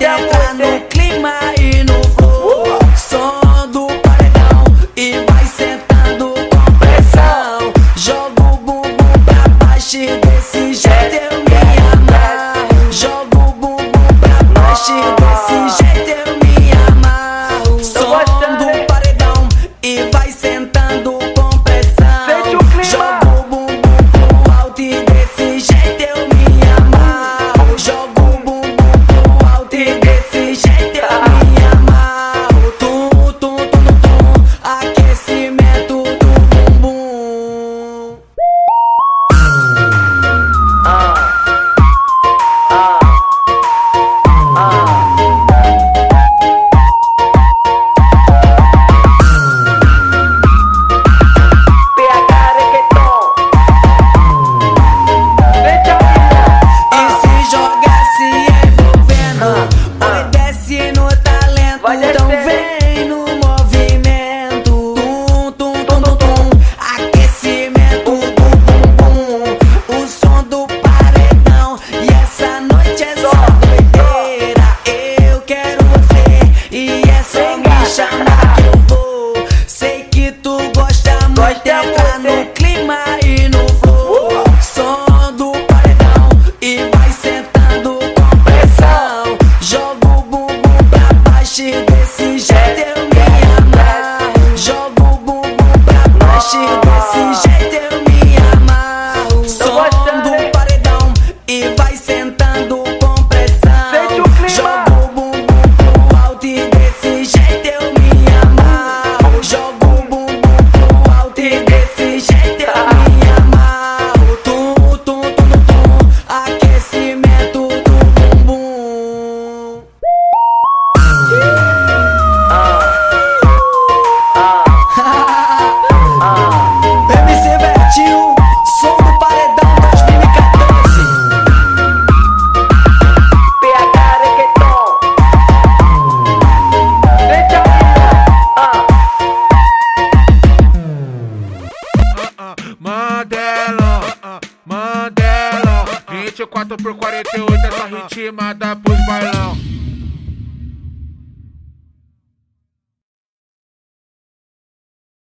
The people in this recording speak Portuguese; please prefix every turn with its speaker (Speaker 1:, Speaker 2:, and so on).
Speaker 1: that
Speaker 2: Então vem no movimento. Tum, tum, tum, tum, tum. Aquecimento do bum, bum. O som do paredão. E essa noite é só doideira. Eu quero você. E é só me chamar que eu vou. Sei que tu gosta muito.
Speaker 3: Mandela, Mandela 24 por 48, essa ritmada pros bailão